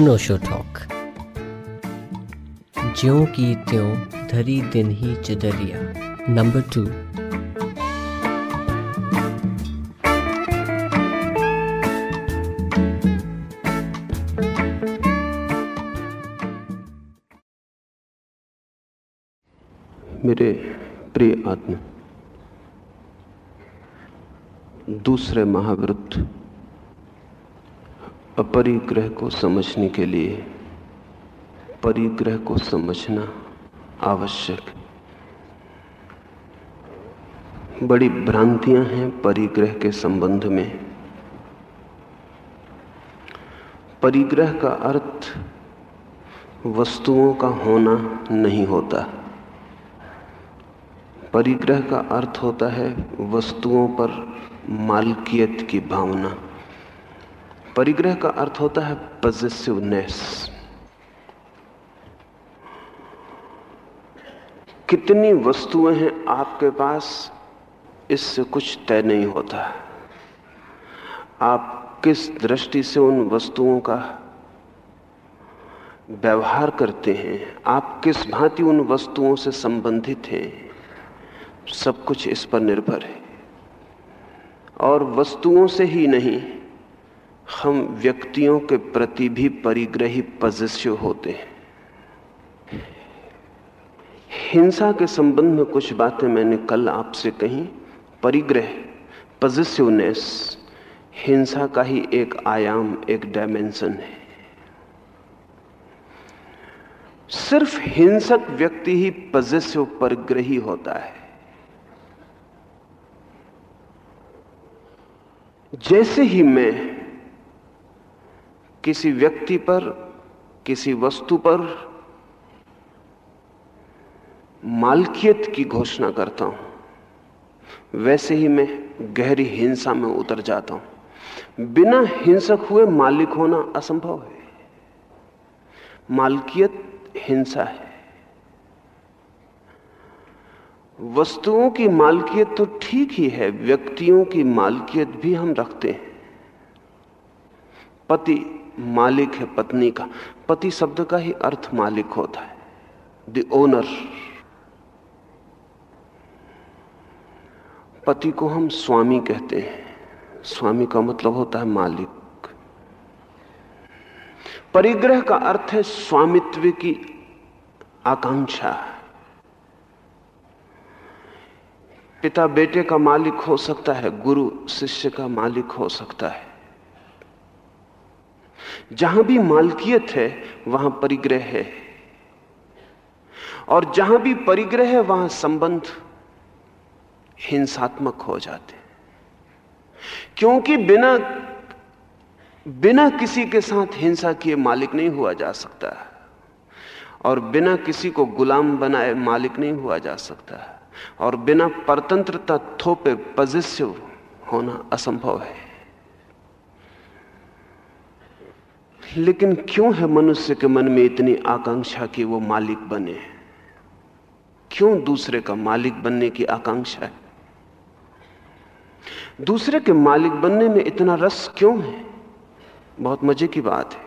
अनोशो talk ज्यों की त्यों धरी दिन ही चदरिया। नंबर टू मेरे प्रिय आत्मा, दूसरे महावृत्त अपरिग्रह को समझने के लिए परिग्रह को समझना आवश्यक। बड़ी भ्रांतियाँ हैं परिग्रह के संबंध में। परिग्रह का अर्थ वस्तुओं का होना नहीं होता। परिग्रह का अर्थ होता है वस्तुओं पर मालकियत की भावना। परिग्रह का अर्थ होता है पॉजिटिवनेस कितनी वस्तुएँ हैं आपके पास, इससे कुछ तय नहीं होता। आप किस दृष्टि से उन वस्तुओं का व्यवहार करते हैं? आप किस भांति उन वस्तुओं से संबंधित हैं? सब कुछ इस पर निर्भर है। और वस्तुओं से ही नहीं हम व्यक्तियों के प्रति भी परिग्रही पजिशिव होते हैं। हिंसा के संबंध में कुछ बातें मैंने कल आपसे कही, परिग्रह पजिशिवनेस हिंसा का ही एक आयाम, एक डायमेंशन है। सिर्फ़ हिंसक व्यक्ति ही पजिशिव परिग्रही होता है। जैसे ही मैं किसी व्यक्ति पर, किसी वस्तु पर मालकियत की घोषणा करता हूँ। वैसे ही मैं गहरी हिंसा में उतर जाता हूँ। बिना हिंसक हुए मालिक होना असंभव है। मालकियत हिंसा है। वस्तुओं की मालकियत तो ठीक ही है, व्यक्तियों की मालकियत भी हम रखते हैं। पति मालिक है पत्नी का। पति शब्द का ही अर्थ मालिक होता है। द ओनर पति को हम स्वामी कहते हैं। स्वामी का मतलब होता है मालिक। परिग्रह का अर्थ है स्वामित्व की आकांक्षा। पिता बेटे का मालिक हो सकता है, गुरु, शिष्य का मालिक हो सकता है। जहाँ भी मालकियत है, वहाँ परिग्रह है। और जहाँ भी परिग्रह है, वहाँ संबंध हिंसात्मक हो जाते क्योंकि बिना बिना किसी के साथ हिंसा किए मालिक नहीं हुआ जा सकता। और बिना किसी को गुलाम बनाए मालिक नहीं हुआ जा सकता। और बिना परतंत्रता थोपे पजिशिव होना असंभव है। लेकिन क्यों है मनुष्य के मन में इतनी आकांक्षा कि वो मालिक बने? क्यों दूसरे का मालिक बनने की आकांक्षा है? दूसरे के मालिक बनने में इतना रस क्यों है? बहुत मज़े की बात है।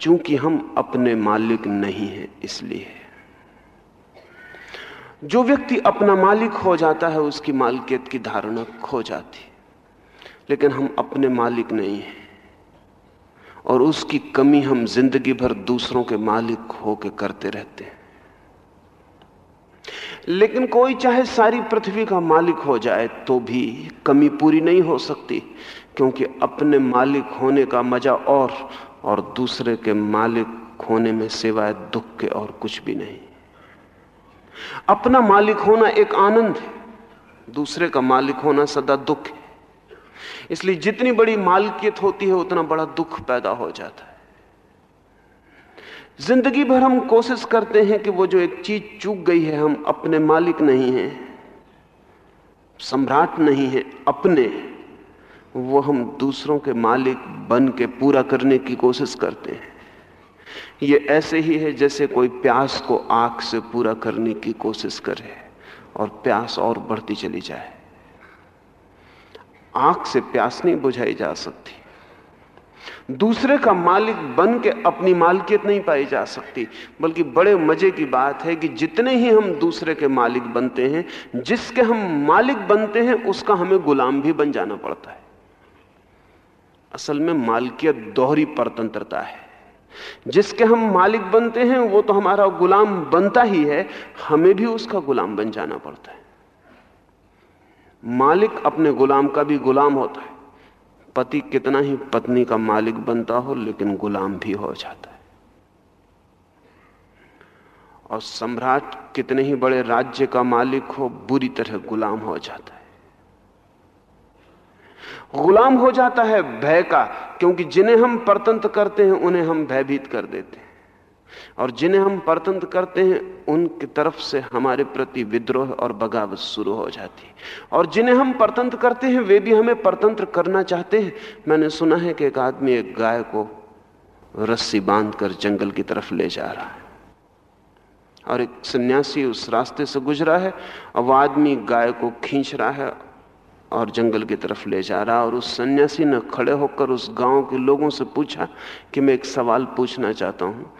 क्योंकि हम अपने मालिक नहीं हैं, इसलिए। जो व्यक्ति अपना मालिक हो जाता है, उसकी मालिकियत की धारणा खो जाती। लेकिन हम अपने मालिक नहीं हैं। और उसकी कमी हम ज़िंदगी भर दूसरों के मालिक होकर करते रहते हैं। लेकिन कोई चाहे सारी पृथ्वी का मालिक हो जाए तो भी कमी पूरी नहीं हो सकती, क्योंकि अपने मालिक होने का मज़ा और और दूसरे के मालिक होने में सिवाय दुख के और कुछ भी नहीं। अपना मालिक होना एक आनंद है, दूसरे का मालिक होना सदा दुख है। इसलिए जितनी बड़ी मालकियत होती है, उतना बड़ा दुख पैदा हो जाता है। ज़िंदगी भर हम कोशिश करते हैं कि वो जो एक चीज़ चूक गई है, हम अपने मालिक नहीं हैं, सम्राट नहीं है, अपने वो हम दूसरों के मालिक बन के पूरा करने की कोशिश करते हैं। ये ऐसे ही है जैसे कोई प्यास को आँख से पूरा करने की कोशिश करे और प्यास और बढ़ती चली जाए। आँख से प्यास नहीं बुझाई जा सकती। दूसरे का मालिक बन के अपनी मालकियत नहीं पाई जा सकती, बल्कि बड़े मज़े की बात है कि जितने ही हम दूसरे के मालिक बनते हैं, जिसके हम मालिक बनते हैं, उसका हमें गुलाम भी बन जाना पड़ता है। असल में मालकियत दोहरी परतंत्रता है। जिसके हम मालिक बनते हैं, वो तो हमारा गुलाम बनता ही है, हमें भी उसका गुलाम बन जाना पड़ता है। मालिक अपने गुलाम का भी गुलाम होता है। पति कितना ही पत्नी का मालिक बनता हो, लेकिन गुलाम भी हो जाता है। और सम्राट कितने ही बड़े राज्य का मालिक हो, बुरी तरह गुलाम हो जाता है। गुलाम हो जाता है भय का, क्योंकि जिन्हें हम परतंत्र करते हैं, उन्हें हम भयभीत कर देते हैं। और जिन्हें हम परतंत्र करते हैं, उनकी तरफ़ से हमारे प्रति विद्रोह और बगावत शुरू हो जाती है। और जिन्हें हम परतंत्र करते हैं, वे भी हमें परतंत्र करना चाहते हैं। मैंने सुना है कि एक आदमी एक गाय को रस्सी बांधकर जंगल की तरफ़ ले जा रहा है। और एक सन्यासी उस रास्ते से गुजरा है, और वह आदमी गाय को खींच रहा है और जंगल की तरफ़ ले जा रहा और उस सन्यासी ने खड़े होकर उस गाँव के लोगों से पूछा कि मैं एक सवाल पूछना चाहता हूँ।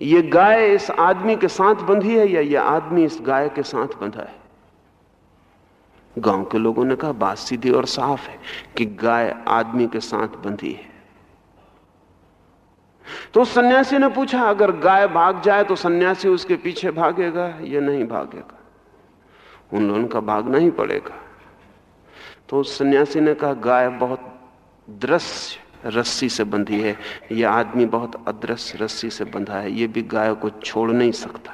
ये गाय इस आदमी के साथ बंधी है या ये आदमी इस गाय के साथ बंधा है? गाँव के लोगों ने कहा, बात सीधी और साफ़ है कि गाय आदमी के साथ बंधी है। तो सन्यासी ने पूछा, अगर गाय भाग जाए तो सन्यासी उसके पीछे भागेगा या नहीं भागेगा? उन लोगों का भागना ही पड़ेगा। तो उस सन्यासी ने कहा, गाय बहुत दृश्य रस्सी से बंधी है। यह आदमी बहुत अदृश्य रस्सी से बंधा है। यह भी गाय को छोड़ नहीं सकता।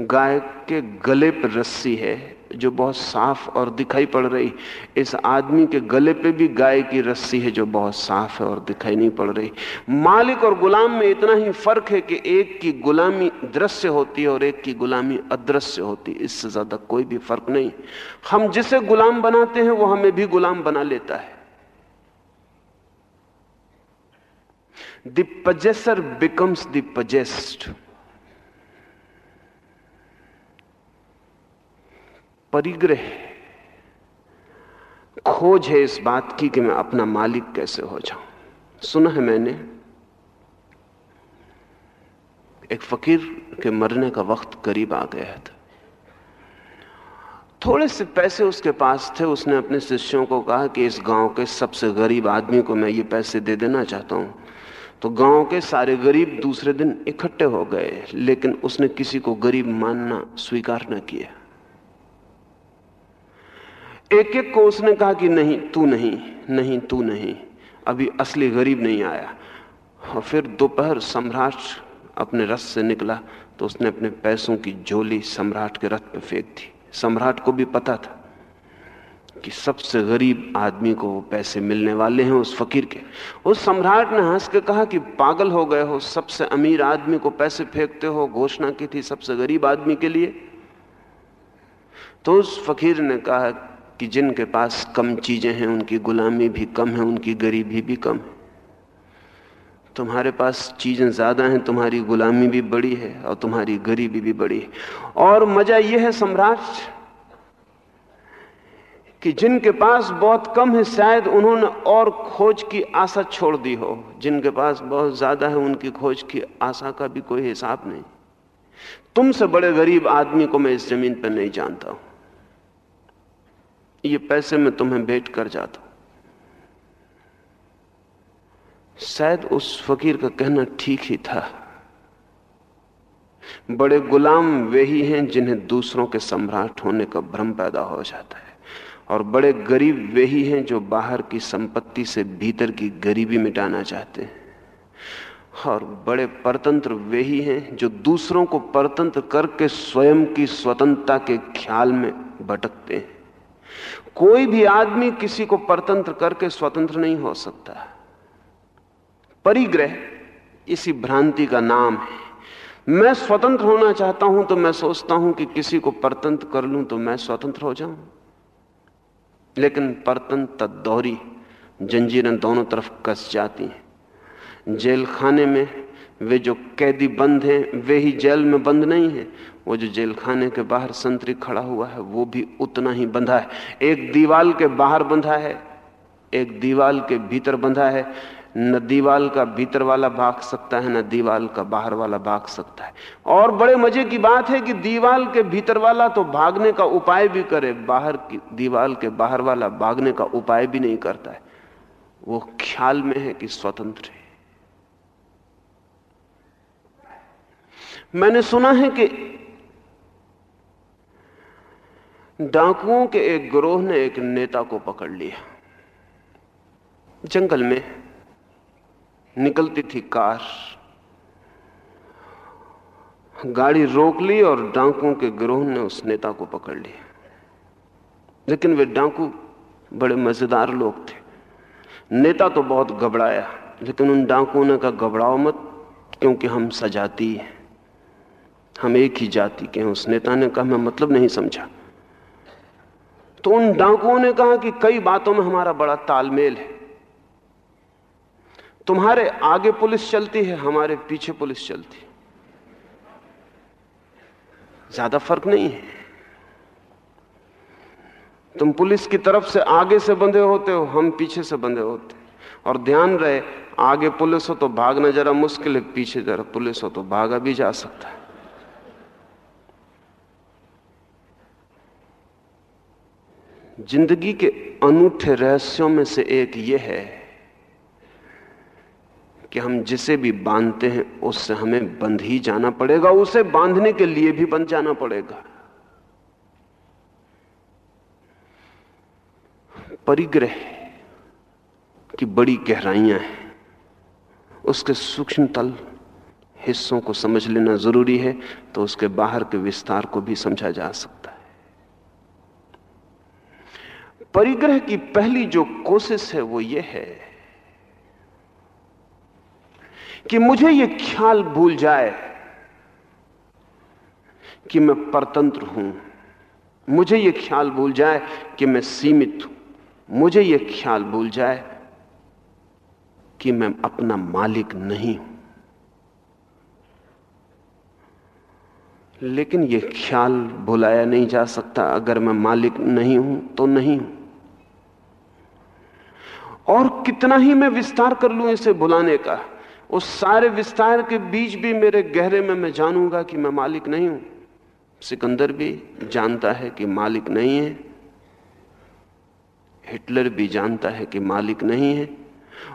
गाय के गले पर रस्सी है, जो बहुत साफ़ और दिखाई पड़ रही। इस आदमी के गले पे भी गाय की रस्सी है, जो बहुत साफ़ है और दिखाई नहीं पड़ रही। मालिक और गुलाम में इतना ही फ़र्क है कि एक की गुलामी दृश्य होती है और एक की गुलामी अदृश्य होती है। इससे ज़्यादा कोई भी फ़र्क नहीं। हम जिसे गुलाम बनाते हैं, वो हमें भी गुलाम बना लेता है। The possessor becomes the possessed. परिग्रह खोज है इस बात की कि मैं अपना मालिक कैसे हो जाऊँ सुना है मैंने एक फकीर के मरने का वक्त करीब आ गया था थोड़े से पैसे उसके पास थे उसने अपने शिष्यों को कहा कि इस गाँव के सबसे गरीब आदमी को मैं ये पैसे दे देना चाहता हूँ तो गाँव के सारे गरीब दूसरे दिन इकट्ठे हो गए, लेकिन उसने किसी को गरीब मानना स्वीकार न किया। एक एक को उसने कहा कि नहीं, तू नहीं नहीं, तू नहीं, अभी असली गरीब नहीं आया। और फिर दोपहर सम्राट अपने रथ से निकला तो उसने अपने पैसों की झोली सम्राट के रथ पे फेंक दी। सम्राट को भी पता था। कि सबसे गरीब आदमी को वो पैसे मिलने वाले हैं उस फकीर के। उस सम्राट ने हंस के कहा कि पागल हो गए हो, सबसे अमीर आदमी को पैसे फेंकते हो, घोषणा की थी सबसे गरीब आदमी के लिए। तो उस फकीर ने कहा कि जिनके पास कम चीज़ें हैं, उनकी गुलामी भी कम है, उनकी गरीबी भी कम है। तुम्हारे पास चीज़ें ज़्यादा हैं, तुम्हारी गुलामी भी बड़ी है और तुम्हारी गरीबी भी बड़ी है। और मज़ा यह है सम्राट कि जिनके पास बहुत कम है, शायद उन्होंने और खोज की आशा छोड़ दी हो। जिनके पास बहुत ज़्यादा है, उनकी खोज की आशा का भी कोई हिसाब नहीं। तुमसे बड़े गरीब आदमी को मैं इस ज़मीन पर नहीं जानता हूँ। ये पैसे मैं तुम्हें भेंट कर जाता हूँ। शायद उस फकीर का कहना ठीक ही था। बड़े गुलाम वे ही हैं जिन्हें दूसरों के सम्राट होने का भ्रम पैदा हो जाता है। और बड़े गरीब वे ही हैं जो बाहर की संपत्ति से भीतर की गरीबी मिटाना चाहते हैं। और बड़े परतंत्र वे ही हैं जो दूसरों को परतंत्र करके स्वयं की स्वतंत्रता के ख्याल में भटकते हैं। कोई भी आदमी किसी को परतंत्र करके स्वतंत्र नहीं हो सकता। परिग्रह, इसी भ्रांति का नाम है। मैं स्वतंत्र होना चाहता हूँ तो मैं सोचता हूँ कि किसी को परतंत्र कर लूँ तो मैं स्वतंत्र हो जाऊँ। लेकिन परतन तदौरी जंजीरें दोनों तरफ़ कस जाती हैं। जेल खाने में वे जो कैदी बंद हैं, वे ही जेल में बंद नहीं हैं। वो जो जेल खाने के बाहर संतरी खड़ा हुआ है, वो भी उतना ही बंधा है। एक दीवाल के बाहर बंधा है, एक दीवाल के भीतर बंधा है न दीवाल का भीतर वाला भाग सकता है, न दीवाल का बाहर वाला भाग सकता है। और बड़े मज़े की बात है कि दीवाल के भीतर वाला तो भागने का उपाय भी करे, बाहर की दीवाल के बाहर वाला भागने का उपाय भी नहीं करता है। वो ख्याल में है कि स्वतंत्र है। मैंने सुना है कि डाकुओं के एक ग्रोह ने एक नेता को पकड़ लिया। जंगल में निकलती थी कार। गाड़ी रोक ली और डाकुओं के गिरोह ने उस नेता को पकड़ लिया। लेकिन वे डाकू बड़े मज़ेदार लोग थे। नेता तो बहुत घबराया, लेकिन उन डाकुओं ने कहा, घबराओ मत, क्योंकि हम सजाती हैं। हम एक ही जाति के हैं। उस नेता ने कहा, मैं मतलब नहीं समझा। तो उन डाकुओं ने कहा कि कई बातों में हमारा बड़ा तालमेल है। तुम्हारे आगे पुलिस चलती है, हमारे पीछे पुलिस चलती है। ज़्यादा फ़र्क नहीं है। तुम पुलिस की तरफ़ से आगे से बंधे होते हो, हम पीछे से बंधे होते और ध्यान रहे, आगे पुलिस हो तो भागना जरा मुश्किल है, पीछे जरा पुलिस हो तो भागा भी जा सकता है। ज़िंदगी के अनूठे रहस्यों में से एक यह है कि हम जिसे भी बांधते हैं, उससे हमें बंध ही जाना पड़ेगा, उसे बांधने के लिए भी बंध जाना पड़ेगा। परिग्रह की बड़ी गहराइयाँ हैं। उसके सूक्ष्म तल हिस्सों को समझ लेना ज़रूरी है तो उसके बाहर के विस्तार को भी समझा जा सकता है। परिग्रह की पहली जो कोशिश है, वो ये है कि मुझे यह ख्याल भूल जाए कि मैं परतंत्र हूँ। मुझे यह ख्याल भूल जाए कि मैं सीमित हूँ। मुझे यह ख्याल भूल जाए कि मैं अपना मालिक नहीं हूँ। लेकिन यह ख्याल भुलाया नहीं जा सकता। अगर मैं मालिक नहीं हूँ तो नहीं हूँ। और कितना ही मैं विस्तार कर लूँ इसे भुलाने का। उस सारे विस्तार के बीच भी मेरे गहरे में मैं जानूँगा कि मैं मालिक नहीं हूँ। सिकंदर भी जानता है कि मालिक नहीं है। हिटलर भी जानता है कि मालिक नहीं है।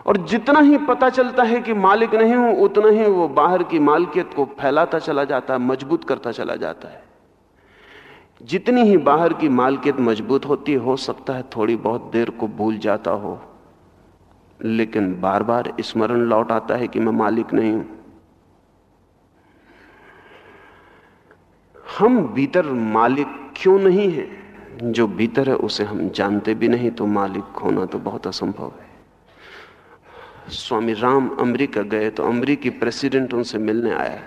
और जितना ही पता चलता है कि मालिक नहीं हूँ, उतना ही वो बाहर की मालकियत को फैलाता चला जाता है, मज़बूत करता चला जाता है। जितनी ही बाहर की मालकियत मज़बूत होती, हो सकता है थोड़ी बहुत देर को भूल जाता हो। लेकिन बार बार स्मरण लौट आता है कि मैं मालिक नहीं हूँ। हम भीतर मालिक क्यों नहीं है? जो भीतर है, उसे हम जानते भी नहीं तो मालिक होना तो बहुत असंभव है। स्वामी राम अमेरिका गए तो अमरीकी प्रेसिडेंट उनसे मिलने आया।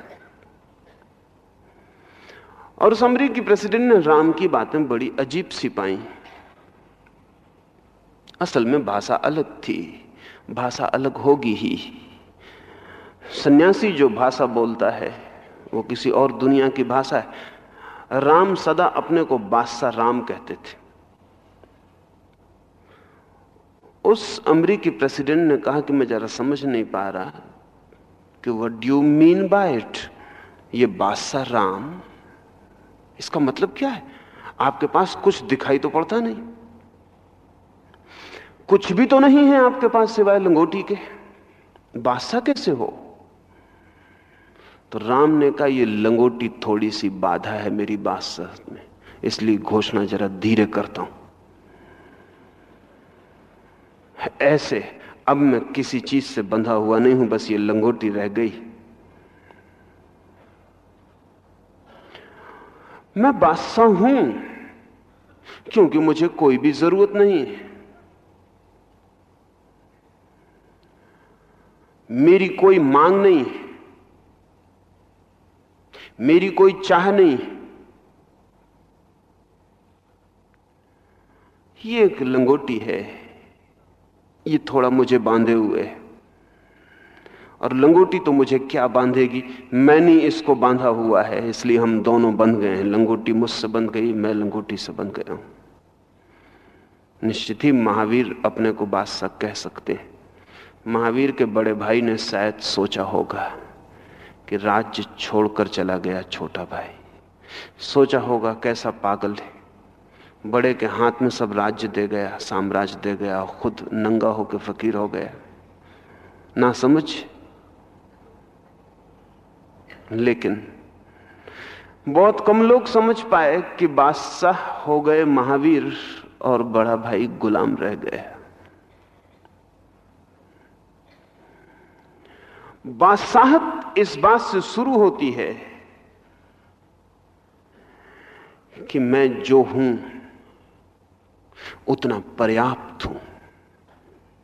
और उस अमरीकी प्रेसिडेंट ने राम की बातें बड़ी अजीब सी पाई। असल में भाषा अलग थी। भाषा अलग होगी ही। सन्यासी जो भाषा बोलता है, वो किसी और दुनिया की भाषा है। राम सदा अपने को बादशाह राम कहते थे। उस अमरीकी प्रेसिडेंट ने कहा कि मैं जरा समझ नहीं पा रहा कि what do mean by it ये बादशाह राम? इसका मतलब क्या है? आपके पास कुछ दिखाई तो पड़ता नहीं। कुछ भी तो नहीं है आपके पास सिवाय लंगोटी के। बादशाह कैसे हो? तो राम ने कहा, ये लंगोटी थोड़ी सी बाधा है मेरी बादशाह में, इसलिए घोषणा जरा धीरे करता हूँ। ऐसे, अब मैं किसी चीज़ से बंधा हुआ नहीं हूँ, बस ये लंगोटी रह गई। मैं बादशाह हूँ, क्योंकि मुझे कोई भी ज़रूरत नहीं है। मेरी कोई मांग नहीं है। मेरी कोई चाह नहीं है। ये एक लंगोटी है। ये थोड़ा मुझे बांधे हुए है। और लंगोटी तो मुझे क्या बांधेगी? मैंने इसको बांधा हुआ है, इसलिए हम दोनों बंध गए हैं। लंगोटी मुझसे बंध गई, मैं लंगोटी से बंध गया हूँ। निश्चित ही महावीर अपने को बादशाह कह सकते हैं। महावीर के बड़े भाई ने शायद सोचा होगा कि राज्य छोड़कर चला गया छोटा भाई। सोचा होगा कैसा पागल है। बड़े के हाथ में सब राज्य दे गया, साम्राज्य दे गया, खुद नंगा होकर फकीर हो गया। ना समझ? लेकिन बहुत कम लोग समझ पाए कि बादशाह हो गए महावीर और बड़ा भाई गुलाम रह गया। बादशाहत इस बात से शुरू होती है कि मैं जो हूँ, उतना पर्याप्त हूँ।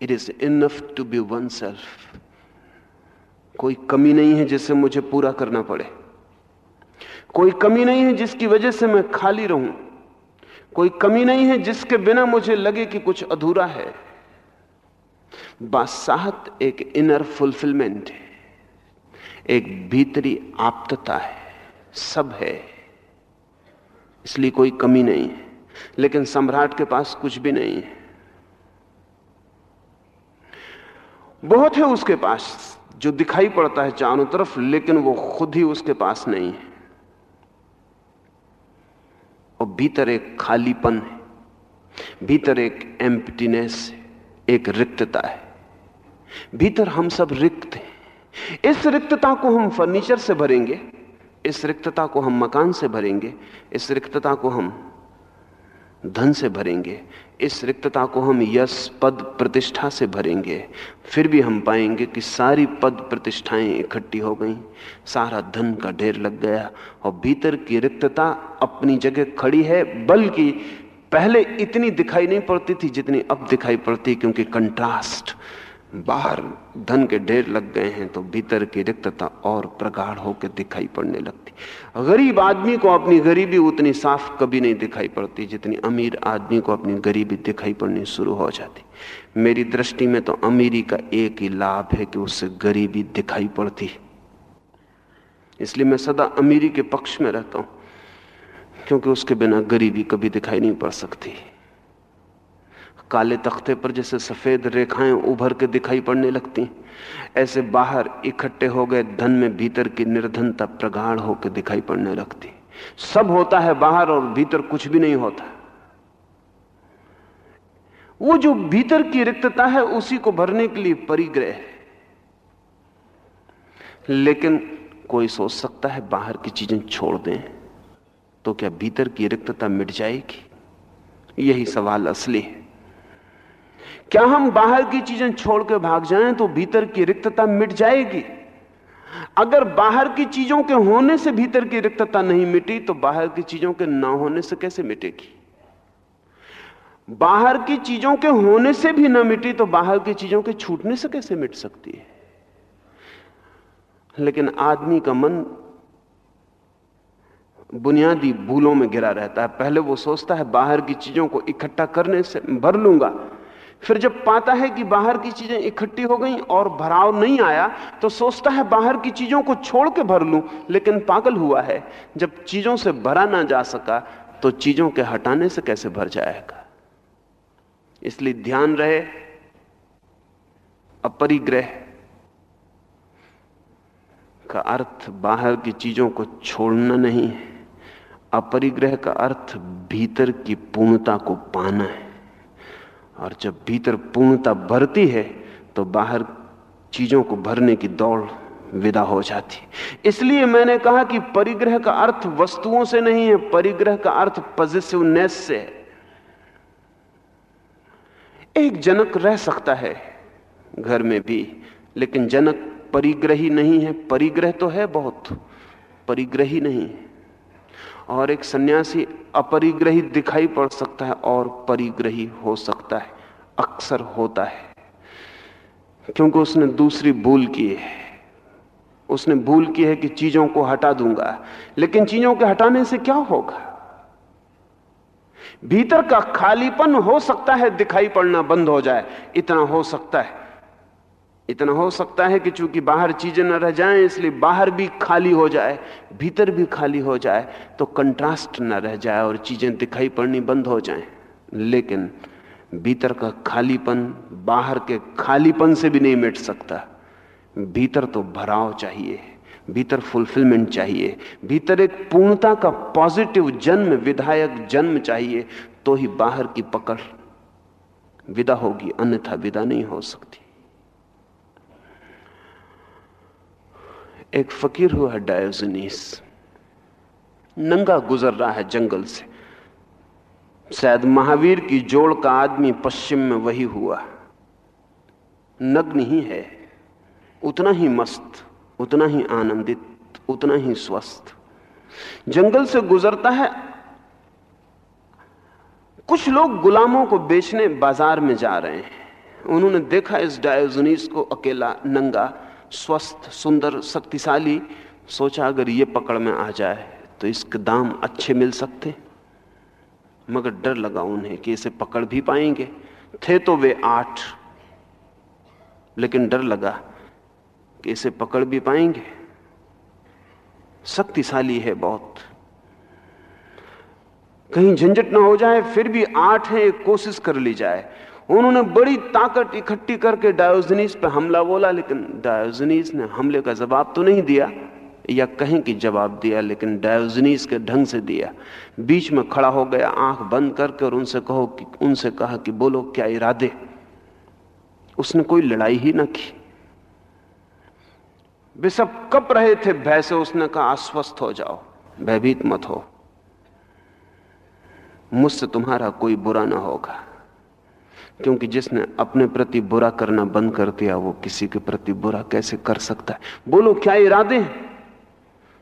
It is enough to be oneself कोई कमी नहीं है जिसे मुझे पूरा करना पड़े। कोई कमी नहीं है जिसकी वजह से मैं खाली रहूँ। कोई कमी नहीं है जिसके बिना मुझे लगे कि कुछ अधूरा है। बादशाहत एक इनर फुलफिलमेंट है। एक भीतरी आपतता है, सब है। इसलिए कोई कमी नहीं है, लेकिन सम्राट के पास कुछ भी नहीं है। बहुत है उसके पास, जो दिखाई पड़ता है चारों तरफ़, लेकिन वो खुद ही उसके पास नहीं है। और भीतर एक खालीपन है, भीतर एक एम्प्टीनेस है, एक रिक्तता है। भीतर हम सब रिक्त हैं। इस रिक्तता को हम फर्नीचर से भरेंगे, इस रिक्तता को हम मकान से भरेंगे, इस रिक्तता को हम धन से भरेंगे, इस रिक्तता को हम यश पद प्रतिष्ठा से भरेंगे, फिर भी हम पाएँगे कि सारी पद प्रतिष्ठाएँ इकट्ठी हो गई, सारा धन का ढेर लग गया और भीतर की रिक्तता अपनी जगह खड़ी है, बल्कि पहले इतनी दिखाई नहीं पड़ती थी जितनी अब दिखाई पड़ती क्योंकि कंट्रास्ट बाहर धन के ढेर लग गए हैं तो भीतर की रिक्तता और प्रगाढ़ होकर दिखाई पड़ने लगती। गरीब आदमी को अपनी गरीबी उतनी साफ़ कभी नहीं दिखाई पड़ती, जितनी अमीर आदमी को अपनी गरीबी दिखाई पड़नी शुरू हो जाती। मेरी दृष्टि में तो अमीरी का एक ही लाभ है कि उससे गरीबी दिखाई पड़ती। इसलिए मैं सदा अमीरी के पक्ष में रहता हूँ, क्योंकि उसके बिना गरीबी कभी दिखाई नहीं पड़ सकती। काले तख्ते पर जैसे सफ़ेद रेखाएँ उभर के दिखाई पड़ने लगती। ऐसे बाहर इकट्ठे हो गए धन में भीतर की निर्धनता प्रगाढ़ होकर दिखाई पड़ने लगती। सब होता है बाहर और भीतर कुछ भी नहीं होता। वो जो भीतर की रिक्तता है, उसी को भरने के लिए परिग्रह है। लेकिन कोई सोच सकता है, बाहर की चीज़ें छोड़ दें तो क्या भीतर की रिक्तता मिट जाएगी? यही सवाल असली है। क्या हम बाहर की चीज़ें छोड़ के भाग जाएँ तो भीतर की रिक्तता मिट जाएगी? अगर बाहर की चीज़ों के होने से भीतर की रिक्तता नहीं मिटी तो बाहर की चीज़ों के ना होने से कैसे मिटेगी? बाहर की चीज़ों के होने से भी ना मिटी तो बाहर की चीज़ों के छूटने से कैसे मिट सकती है? लेकिन आदमी का मन बुनियादी भूलों में गिरा रहता है। पहले वो सोचता है, बाहर की चीज़ों को इकट्ठा करने से भर लूँगा। फिर जब पाता है कि बाहर की चीज़ें इकट्ठी हो गई और भराव नहीं आया तो सोचता है बाहर की चीज़ों को छोड़ के भर लूँ, लेकिन पागल हुआ है। जब चीज़ों से भरा ना जा सका तो चीज़ों के हटाने से कैसे भर जाएगा? इसलिए ध्यान रहे, अपरिग्रह का अर्थ बाहर की चीज़ों को छोड़ना नहीं है। अपरिग्रह का अर्थ भीतर की पूर्णता को पाना है। और जब भीतर पूर्णता भरती है तो बाहर चीज़ों को भरने की दौड़ विदा हो जाती। इसलिए मैंने कहा कि परिग्रह का अर्थ वस्तुओं से नहीं है, परिग्रह का अर्थ पॉजिटिवनेस से है। एक जनक रह सकता है घर में भी, लेकिन जनक परिग्रही नहीं है। परिग्रह तो है बहुत, परिग्रही नहीं। और एक सन्यासी अपरिग्रही दिखाई पड़ सकता है और परिग्रही हो सकता है, अक्सर होता है। क्योंकि उसने दूसरी भूल की है। उसने भूल की है कि चीज़ों को हटा दूँगा। लेकिन चीज़ों के हटाने से क्या होगा? भीतर का खालीपन हो सकता है, दिखाई पड़ना बंद हो जाए। इतना हो सकता है। इतना हो सकता है कि चूँकि बाहर चीज़ें न रह जाएँ, इसलिए बाहर भी खाली हो जाए, भीतर भी खाली हो जाए तो कंट्रास्ट न रह जाए और चीज़ें दिखाई पड़नी बंद हो जाएँ। लेकिन भीतर का खालीपन बाहर के खालीपन से भी नहीं मिट सकता। भीतर तो भराव चाहिए, भीतर फुलफिलमेंट चाहिए, भीतर एक पूर्णता का पॉजिटिव जन्म, विधायक जन्म चाहिए तो ही बाहर की पकड़ विदा होगी, अन्यथा विदा नहीं हो सकती। एक फकीर हुआ है डायोजनीस नंगा गुजर रहा है जंगल से। शायद महावीर की जोड़ का आदमी पश्चिम में वही हुआ। नग्न ही है। उतना ही मस्त, उतना ही आनंदित, उतना ही स्वस्थ। जंगल से गुजरता है। कुछ लोग गुलामों को बेचने बाज़ार में जा रहे हैं। उन्होंने देखा इस डायोजनीस को अकेला, नंगा स्वस्थ, सुंदर, शक्तिशाली, सोचा अगर ये पकड़ में आ जाए तो इसके दाम अच्छे मिल सकते। मगर डर लगा उन्हें कि इसे पकड़ भी पाएँगे। थे तो वे आठ, लेकिन डर लगा कि इसे पकड़ भी पाएँगे। शक्तिशाली है बहुत। कहीं झंझट ना हो जाए, फिर भी आठ है, कोशिश कर ली जाए। उन्होंने बड़ी ताकत इकट्ठी करके डायोजनीस पर हमला बोला, लेकिन डायोजनीस ने हमले का जवाब तो नहीं दिया, या कहीं की जवाब दिया, लेकिन डायोजनीस के ढंग से दिया। बीच में खड़ा हो गया, आँख बंद करके और उनसे कहो कि, उनसे कहा कि बोलो, क्या इरादे? उसने कोई लड़ाई ही ना की। वे सब कप रहे थे, भय से उसने कहा आश्वस्त हो जाओ, भयभीत मत हो। मुझसे तुम्हारा कोई बुरा ना होगा। क्योंकि जिसने अपने प्रति बुरा करना बंद कर दिया, वो किसी के प्रति बुरा कैसे कर सकता है? बोलो, क्या इरादे हैं?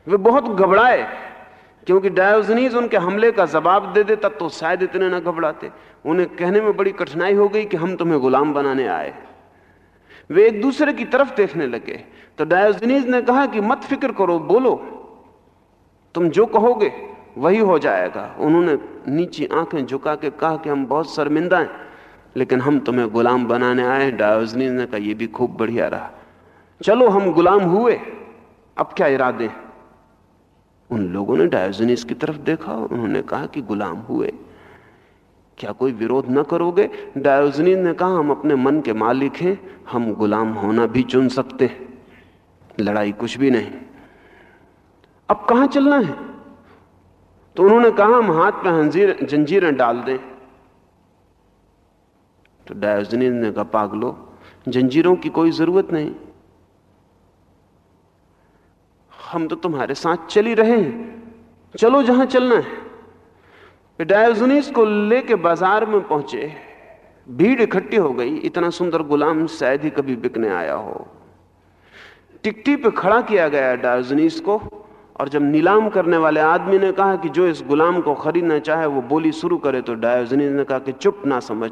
वे बहुत घबराए, क्योंकि डायोजनीज उनके हमले का जवाब दे देता तो शायद इतने ना घबराते। उन्हें कहने में बड़ी कठिनाई हो गई कि हम तुम्हें गुलाम बनाने आए वे एक दूसरे की तरफ़ देखने लगे। तो डायोजनीज ने कहा कि मत फ़िक्र करो, बोलो, तुम जो कहोगे वही हो जाएगा। उन्होंने नीची आँखें झुका के कहा कि हम बहुत शर्मिंदा हैं। लेकिन हम तुम्हें गुलाम बनाने आए डायोजनीज ने कहा यह भी खूब बढ़िया रहा। चलो, हम गुलाम हुए। अब क्या इरादे उन लोगों ने डायोजनीस की तरफ़ देखा उन्होंने कहा कि गुलाम हुए। क्या कोई विरोध न करोगे? डायोजनीस ने कहा, हम अपने मन के मालिक हैं। हम गुलाम होना भी चुन सकते हैं। लड़ाई कुछ भी नहीं। अब कहाँ चलना है? तो उन्होंने कहा, हम हाथ पे जंजीरें डाल दें। तो डायोजनीस ने कहा, पागलो, जंजीरों की कोई ज़रूरत नहीं। हम तो तुम्हारे साथ चल ही रहे हैं। चलो जहाँ चलना है। डायोजनीस को लेके बाज़ार में पहुँचे, भीड़ इकट्ठी हो गई, इतना सुंदर गुलाम शायद ही कभी बिकने आया हो। टिकटी पे खड़ा किया गया डायोजनीस को, और जब नीलाम करने वाले आदमी ने कहा कि जो इस गुलाम को खरीदना चाहे, वो बोली शुरू करे तो डायोजनीस ने कहा कि चुप ना समझ।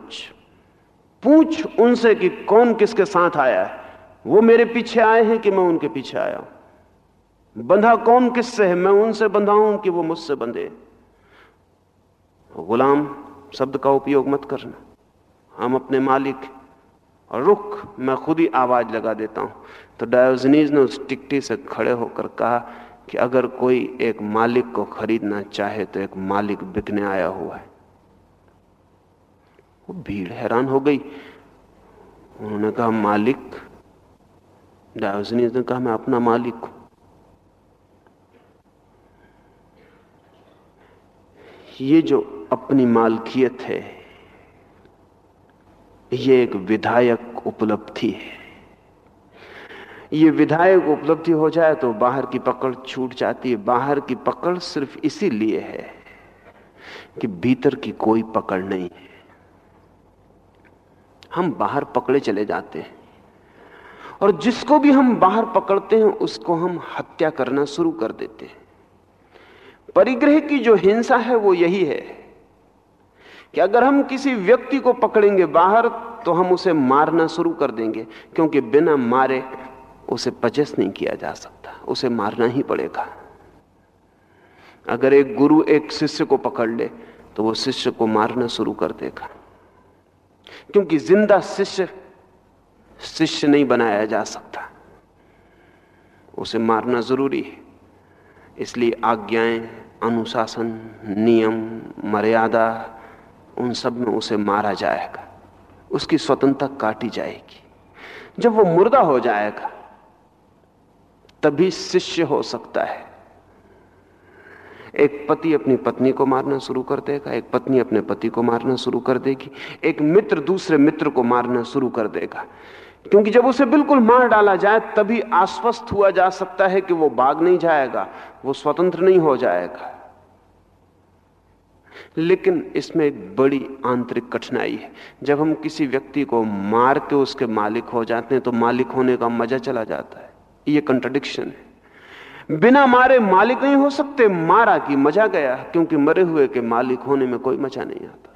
पूछ उनसे कि कौन किसके साथ आया है? वो मेरे पीछे आए हैं कि मैं उनके पीछे आया हूँ? बंधा कौन किससे है? मैं उनसे बंधा हूँ कि वो मुझसे बंधे। गुलाम, शब्द का उपयोग मत करना। हम अपने मालिक। और रुख मैं खुद ही आवाज़ लगा देता हूँ। तो डायोजनीज ने उस टिकटी से खड़े होकर कहा कि अगर कोई एक मालिक को खरीदना चाहे तो एक मालिक बिकने आया हुआ है। वो भीड़ हैरान हो गई। उन्होंने कहा, मालिक डायोजनीज ने कहा, मैं अपना मालिक हूँ। ये जो अपनी मालकियत है, ये एक विधायक उपलब्धि है। ये विधायक उपलब्धि हो जाए तो बाहर की पकड़ छूट जाती है। बाहर की पकड़ सिर्फ़ इसीलिए है कि भीतर की कोई पकड़ नहीं है। हम बाहर पकड़े चले जाते हैं। और जिसको भी हम बाहर पकड़ते हैं, उसको हम हत्या करना शुरू कर देते हैं। परिग्रह की जो हिंसा है, वो यही है कि अगर हम किसी व्यक्ति को पकड़ेंगे बाहर तो हम उसे मारना शुरू कर देंगे, क्योंकि बिना मारे उसे पचस नहीं किया जा सकता, उसे मारना ही पड़ेगा। अगर एक गुरु एक शिष्य को पकड़ ले तो वो शिष्य को मारना शुरू कर देगा। क्योंकि ज़िंदा शिष्य शिष्य नहीं बनाया जा सकता। उसे मारना ज़रूरी है। इसलिए आज्ञाएँ, अनुशासन, नियम, मर्यादा, उन सब में उसे मारा जाएगा। उसकी स्वतंत्रता काटी जाएगी। जब वो मुर्दा हो जाएगा, तभी शिष्य हो सकता है। एक पति अपनी पत्नी को मारना शुरू कर देगा, एक पत्नी अपने पति को मारना शुरू कर देगी, एक मित्र दूसरे मित्र को मारना शुरू कर देगा। क्योंकि जब उसे बिल्कुल मार डाला जाए, तभी आश्वस्त हुआ जा सकता है कि वो भाग नहीं जाएगा, वो स्वतंत्र नहीं हो जाएगा। लेकिन इसमें एक बड़ी आंतरिक कठिनाई है। जब हम किसी व्यक्ति को मार के उसके मालिक हो जाते हैं तो मालिक होने का मज़ा चला जाता है। ये कंट्रडिक्शन है। बिना मारे मालिक नहीं हो सकते। मारा कि मज़ा गया, क्योंकि मरे हुए के मालिक होने में कोई मज़ा नहीं आता।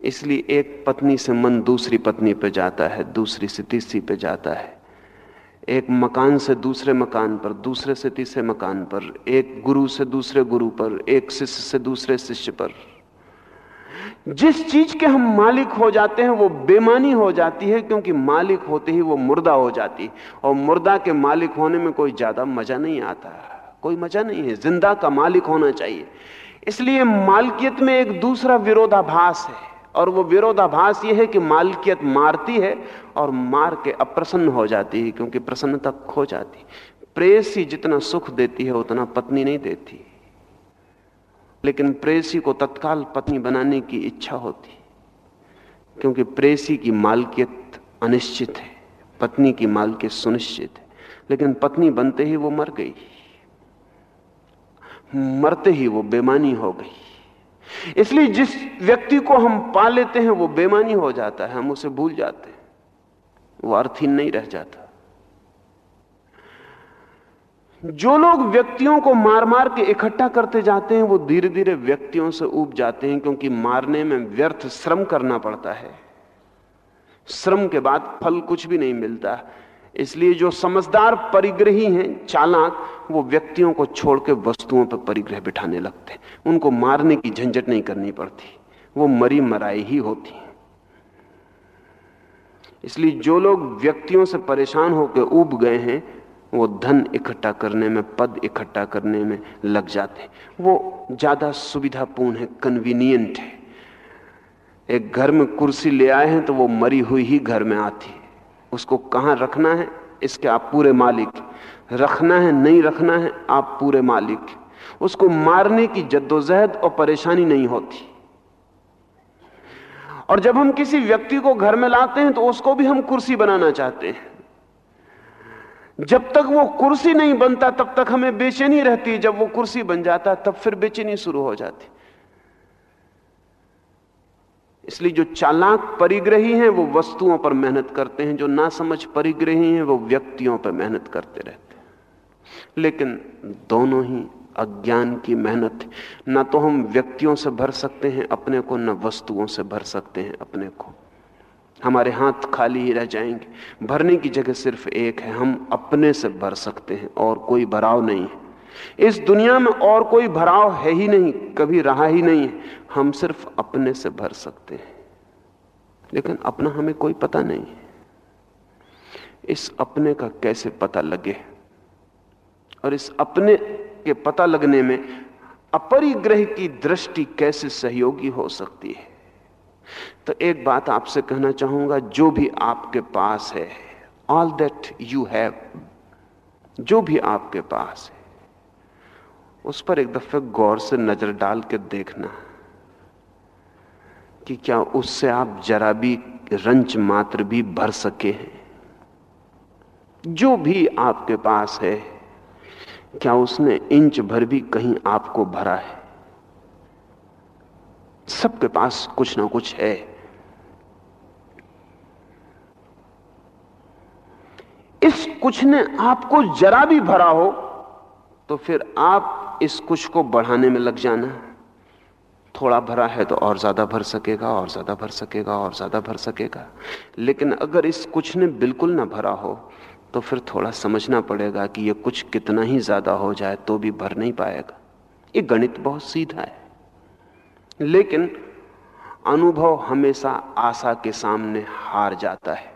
इसलिए एक पत्नी से मन दूसरी पत्नी पे जाता है, दूसरी से तीसरी पे जाता है। एक मकान से दूसरे मकान पर, दूसरे से तीसरे मकान पर, एक गुरु से दूसरे गुरु पर, एक शिष्य से दूसरे शिष्य पर। जिस चीज़ के हम मालिक हो जाते हैं, वो बेमानी हो जाती है, क्योंकि मालिक होते ही वो मुर्दा हो जाती। और मुर्दा के मालिक होने में कोई ज़्यादा मज़ा नहीं आता। कोई मज़ा नहीं है। ज़िंदा का मालिक होना चाहिए। इसलिए मालकियत में एक दूसरा विरोधाभास है। और वो विरोधाभास ये है कि मालकियत मारती है और मार के अप्रसन्न हो जाती है, क्योंकि प्रसन्नता खो जाती। प्रेसी जितना सुख देती है, उतना पत्नी नहीं देती। लेकिन प्रेसी को तत्काल पत्नी बनाने की इच्छा होती, क्योंकि प्रेसी की मालकियत अनिश्चित है, पत्नी की मालकियत सुनिश्चित है, लेकिन पत्नी बनते ही वो मर गई, मरते ही वो बेमानी हो गई। इसलिए जिस व्यक्ति को हम पा लेते हैं, वो बेमानी हो जाता है, हम उसे भूल जाते हैं, वो अर्थहीन नहीं रह जाता। जो लोग व्यक्तियों को मार मार के इकट्ठा करते जाते हैं, वो धीरे धीरे व्यक्तियों से उब जाते हैं, क्योंकि मारने में व्यर्थ श्रम करना पड़ता है। श्रम के बाद फल कुछ भी नहीं मिलता। इसलिए जो समझदार परिग्रही हैं, चालाक, वो व्यक्तियों को छोड़ के वस्तुओं पर परिग्रह बिठाने लगते हैं। उनको मारने की झंझट नहीं करनी पड़ती। वो मरी मराई ही होती है। इसलिए जो लोग व्यक्तियों से परेशान होकर उब गए हैं वो धन इकट्ठा करने में, पद इकट्ठा करने में लग जाते हैं। वो ज़्यादा सुविधापूर्ण है कन्वीनियंट है। एक घर में कुर्सी ले आए हैं तो वो मरी हुई ही घर में आती है। उसको कहाँ रखना है? इसके आप पूरे मालिक रखना है, नहीं रखना है, आप पूरे मालिक उसको मारने की जद्दोजहद और परेशानी नहीं होती। और जब हम किसी व्यक्ति को घर में लाते हैं तो उसको भी हम कुर्सी बनाना चाहते हैं। जब तक वो कुर्सी नहीं बनता, तब तक हमें बेचैनी रहती जब वो कुर्सी बन जाता, तब फिर बेचैनी शुरू हो जाती। इसलिए जो चालाक परिग्रही हैं, वो वस्तुओं पर मेहनत करते हैं। जो ना समझ परिग्रही हैं, वो व्यक्तियों पर मेहनत करते रहते हैं। लेकिन दोनों ही अज्ञान की मेहनत ना तो हम व्यक्तियों से भर सकते हैं, अपने को, न वस्तुओं से भर सकते हैं, अपने को। हमारे हाथ खाली ही रह जाएँगे। भरने की जगह सिर्फ़ एक है, हम अपने से भर सकते हैं, और कोई भराव नहीं है। इस दुनिया में और कोई भराव है ही नहीं, कभी रहा ही नहीं है। हम सिर्फ़ अपने से भर सकते हैं। लेकिन अपना हमें कोई पता नहीं है। इस अपने का कैसे पता लगे? और इस अपने के पता लगने में अपरिग्रह की दृष्टि कैसे सहयोगी हो सकती है? तो एक बात आपसे कहना चाहूँगा, जो भी आपके पास है ऑल दैट यू हैव जो भी आपके पास है, उस पर एक दफे गौर से नज़र डाल के देखना कि क्या उससे आप जरा भी रंच मात्र भी भर सके हैं। जो भी आपके पास है, क्या उसने इंच भर भी कहीं आपको भरा है? सबके पास कुछ ना कुछ है। इस कुछ ने आपको जरा भी भरा हो तो फिर आप इस कुछ को बढ़ाने में लग जाना। थोड़ा भरा है तो और ज़्यादा भर सकेगा, और ज़्यादा भर सकेगा, और ज़्यादा भर सकेगा। लेकिन अगर इस कुछ ने बिल्कुल ना भरा हो तो फिर थोड़ा समझना पड़ेगा कि ये कुछ कितना ही ज़्यादा हो जाए तो भी भर नहीं पाएगा। ये गणित बहुत सीधा है। लेकिन अनुभव हमेशा आशा के सामने हार जाता है।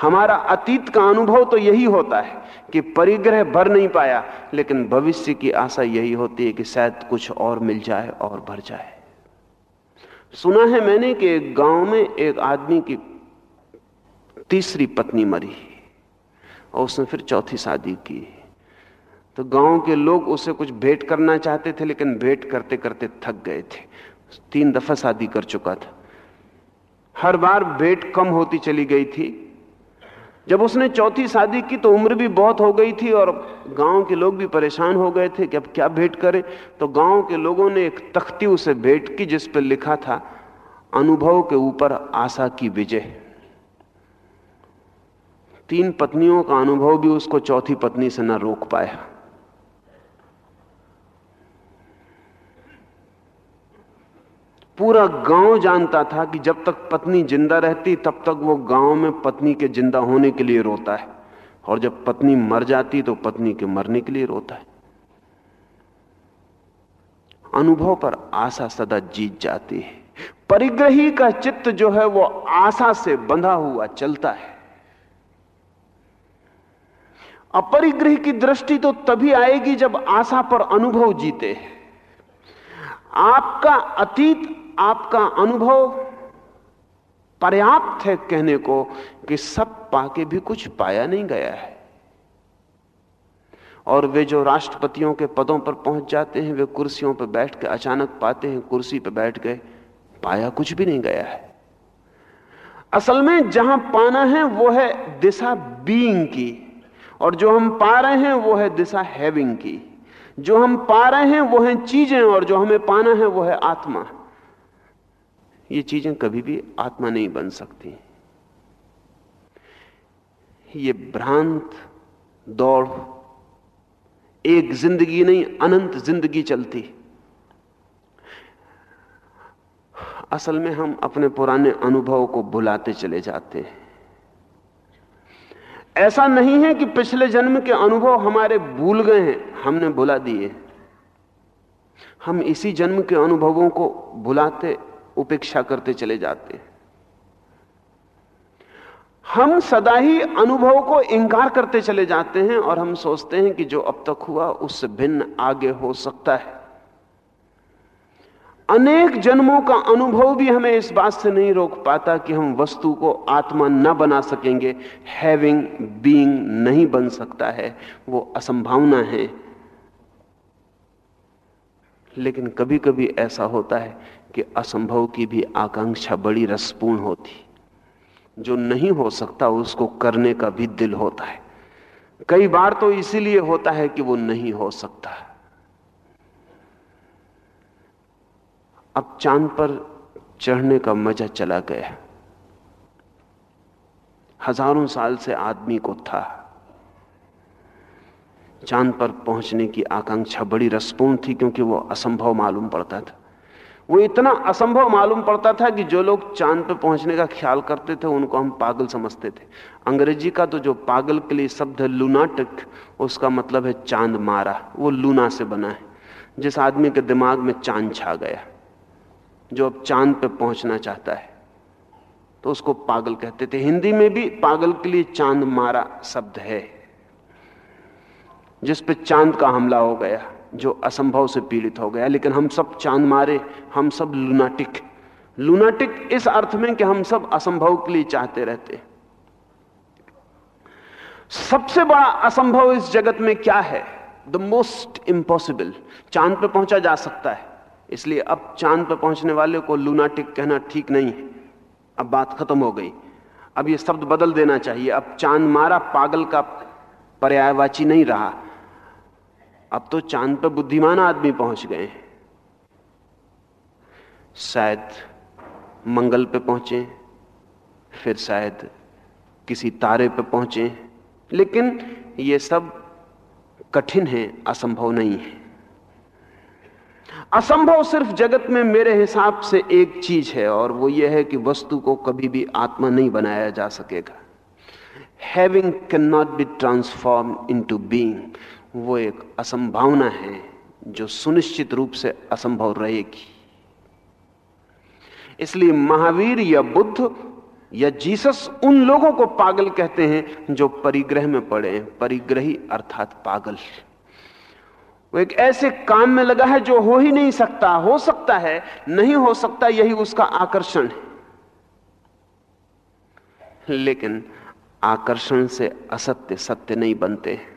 हमारा अतीत का अनुभव तो यही होता है कि परिग्रह भर नहीं पाया, लेकिन भविष्य की आशा यही होती है कि शायद कुछ और मिल जाए और भर जाए। सुना है मैंने कि एक गाँव में एक आदमी की तीसरी पत्नी मरी और उसने फिर चौथी शादी की। तो गाँव के लोग उसे कुछ भेंट करना चाहते थे, लेकिन भेंट करते करते थक गए थे। तीन दफ़ा शादी कर चुका था। हर बार भेंट कम होती चली गई थी जब उसने चौथी शादी की तो उम्र भी बहुत हो गई थी और गाँव के लोग भी परेशान हो गए थे कि अब क्या भेंट करें। तो गाँव के लोगों ने एक तख्ती उसे भेंट की जिस पर लिखा था, अनुभव के ऊपर आशा की विजय। तीन पत्नियों का अनुभव भी उसको चौथी पत्नी से न रोक पाया। पूरा गाँव जानता था कि जब तक पत्नी ज़िंदा रहती, तब तक वो गाँव में पत्नी के ज़िंदा होने के लिए रोता है। और जब पत्नी मर जाती तो पत्नी के मरने के लिए रोता है। अनुभव पर आशा सदा जीत जाती है। परिग्रही का चित्त जो है, वो आशा से बंधा हुआ चलता है। अपरिग्रह की दृष्टि तो तभी आएगी जब आशा पर अनुभव जीते हैं। आपका अतीत आपका अनुभव पर्याप्त है कहने को कि सब पाके भी कुछ पाया नहीं गया है। और वे जो राष्ट्रपतियों के पदों पर पहुँच जाते हैं, वे कुर्सियों पर बैठ के अचानक पाते हैं, कुर्सी पर बैठ गए, पाया कुछ भी नहीं गया है। असल में जहाँ पाना है, वो है दिशा बीइंग की, और जो हम पा रहे हैं, वो है दिशा हैविंग की। जो हम पा रहे हैं, वो है चीज़ें, और जो हमें पाना है, वो है आत्मा। ये चीज़ें कभी भी आत्मा नहीं बन सकती। ये भ्रांत दौड़, एक ज़िंदगी नहीं, अनंत ज़िंदगी चलती। असल में हम अपने पुराने अनुभव को भुलाते चले जाते हैं। ऐसा नहीं है कि पिछले जन्म के अनुभव हमारे भूल गए हैं, हमने भुला दिए। हम इसी जन्म के अनुभवों को भुलाते उपेक्षा करते चले जाते हम सदा ही अनुभव को इंकार करते चले जाते हैं और हम सोचते हैं कि जो अब तक हुआ, उससे भिन्न आगे हो सकता है। अनेक जन्मों का अनुभव भी हमें इस बात से नहीं रोक पाता कि हम वस्तु को आत्मा न बना सकेंगे। हैविंग बीइंग नहीं बन सकता है, वो असंभावना है। लेकिन कभी कभी ऐसा होता है कि असंभव की भी आकांक्षा बड़ी रसपूर्ण होती। जो नहीं हो सकता, उसको करने का भी दिल होता है। कई बार तो इसीलिए होता है कि वो नहीं हो सकता। अब चाँद पर चढ़ने का मज़ा चला गया। हज़ारों साल से आदमी को था। चाँद पर पहुँचने की आकांक्षा बड़ी रसपूर्ण थी, क्योंकि वो असंभव मालूम पड़ता था। वो इतना असंभव मालूम पड़ता था कि जो लोग चाँद पर पहुँचने का ख्याल करते थे, उनको हम पागल समझते थे। अंग्रेज़ी का तो जो पागल के लिए शब्द है लूनाटिक, उसका मतलब है चाँद मारा। वो लूना से बना है। जिस आदमी के दिमाग में चाँद छा गया, जो अब चाँद पे पहुँचना चाहता है तो उसको पागल कहते थे। हिंदी में भी पागल के लिए चाँद मारा शब्द है, जिस पे चाँद का हमला हो गया। जो असंभव से पीड़ित हो गया, लेकिन हम सब चाँद मारे, हम सब लुनाटिक लुनाटिक इस अर्थ में कि हम सब असंभव के लिए चाहते रहते। सबसे बड़ा असंभव इस जगत में क्या है? द मोस्ट इंपॉसिबल चाँद पे पहुँचा जा सकता है। इसलिए अब चाँद पे पहुँचने वाले को लुनाटिक कहना ठीक नहीं है। अब बात खत्म हो गई। अब यह शब्द बदल देना चाहिए। अब चाँद मारा, पागल का पर्यायवाची नहीं रहा। अब तो चाँद पर बुद्धिमान आदमी पहुँच गए हैं। शायद मंगल पे पहुँचे, फिर शायद किसी तारे पे पहुँचे। लेकिन ये सब कठिन है, असंभव नहीं है। असंभव सिर्फ़ जगत में मेरे हिसाब से एक चीज़ है, और वो ये है कि वस्तु को कभी भी आत्मा नहीं बनाया जा सकेगा। Having can not be transform into being वो एक असंभावना है जो सुनिश्चित रूप से असंभव रहेगी। इसलिए महावीर या बुद्ध या जीसस उन लोगों को पागल कहते हैं जो परिग्रह में पड़े हैं। परिग्रही अर्थात पागल। वो एक ऐसे काम में लगा है जो हो ही नहीं सकता, हो सकता है, नहीं हो सकता, यही उसका आकर्षण है। लेकिन आकर्षण से असत्य सत्य नहीं बनते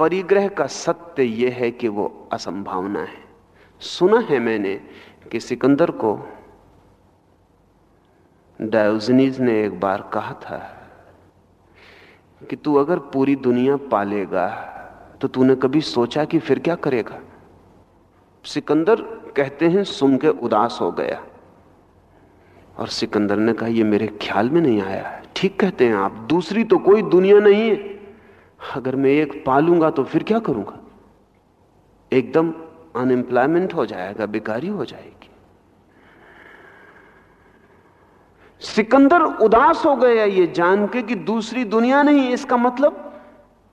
परिग्रह का सत्य यह है कि वो असंभावना है। सुना है मैंने कि सिकंदर को डायोजनीज ने एक बार कहा था कि तू अगर पूरी दुनिया पालेगा तो तूने कभी सोचा कि फिर क्या करेगा? सिकंदर कहते हैं, सुन के उदास हो गया। और सिकंदर ने कहा यह मेरे ख्याल में नहीं आया। ठीक कहते हैं आप, दूसरी तो कोई दुनिया नहीं है। अगर मैं एक पालूँगा तो फिर क्या करूँगा? एकदम अनएम्प्लॉयमेंट हो जाएगा, बेकारी हो जाएगी। सिकंदर उदास हो गया ये जान के कि दूसरी दुनिया नहीं, इसका मतलब?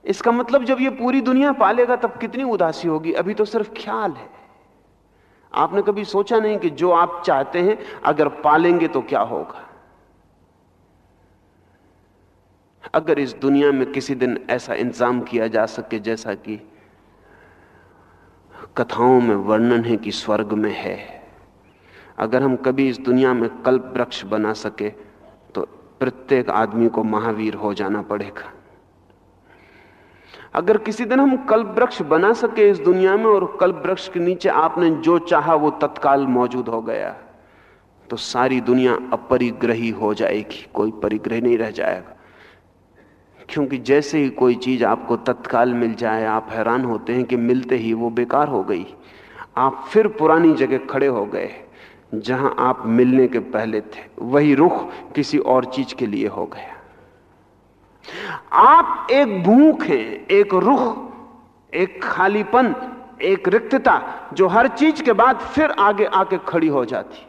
इसका मतलब जब ये पूरी दुनिया पालेगा तब कितनी उदासी होगी? अभी तो सिर्फ़ ख्याल है। आपने कभी सोचा नहीं कि जो आप चाहते हैं, अगर पालेंगे तो क्या होगा? अगर इस दुनिया में किसी दिन ऐसा इंतज़ाम किया जा सके जैसा कि कथाओं में वर्णन है कि स्वर्ग में है। अगर हम कभी इस दुनिया में कल्प वृक्ष बना सके तो प्रत्येक आदमी को महावीर हो जाना पड़ेगा। अगर किसी दिन हम कल्प वृक्ष बना सके इस दुनिया में और कल्प वृक्ष के नीचे आपने जो चाहा वो तत्काल मौजूद हो गया तो सारी दुनिया अपरिग्रही हो जाएगी, कोई परिग्रह नहीं रह जाएगा। क्योंकि जैसे ही कोई चीज़ आपको तत्काल मिल जाए, आप हैरान होते हैं कि मिलते ही वो बेकार हो गई। आप फिर पुरानी जगह खड़े हो गए, जहाँ आप मिलने के पहले थे। वही रुख किसी और चीज़ के लिए हो गया। आप एक भूख हैं, एक रुख, एक खालीपन, एक रिक्तता, जो हर चीज़ के बाद फिर आगे आके खड़ी हो जाती।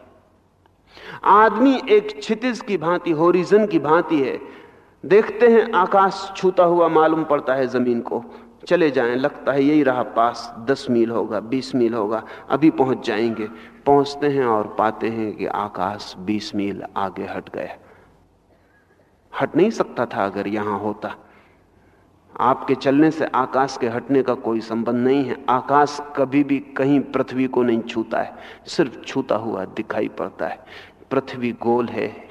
आदमी एक क्षितिज की भांति, होरिजन की भांति है। देखते हैं, आकाश छूता हुआ मालूम पड़ता है ज़मीन को। चले जाएँ, लगता है यही रहा पास, दस मील होगा, बीस मील होगा, अभी पहुँच जाएँगे। पहुँचते हैं और पाते हैं कि आकाश बीस मील आगे हट गया। हट नहीं सकता था अगर यहाँ होता। आपके चलने से आकाश के हटने का कोई संबंध नहीं है। आकाश कभी भी कहीं पृथ्वी को नहीं छूता है, सिर्फ़ छूता हुआ दिखाई पड़ता है। पृथ्वी गोल है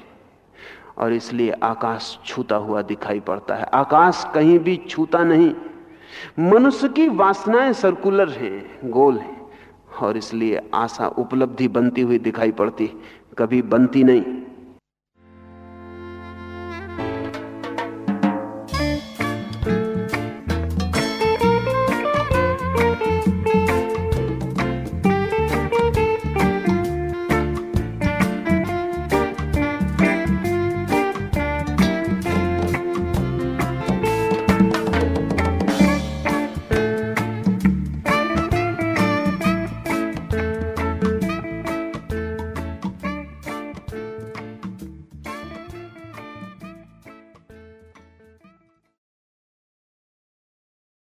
और इसलिए आकाश छूता हुआ दिखाई पड़ता है। आकाश कहीं भी छूता नहीं। मनुष्य की वासनाएँ सर्कुलर हैं, गोल हैं, और इसलिए आशा उपलब्धि बनती हुई दिखाई पड़ती। कभी बनती नहीं।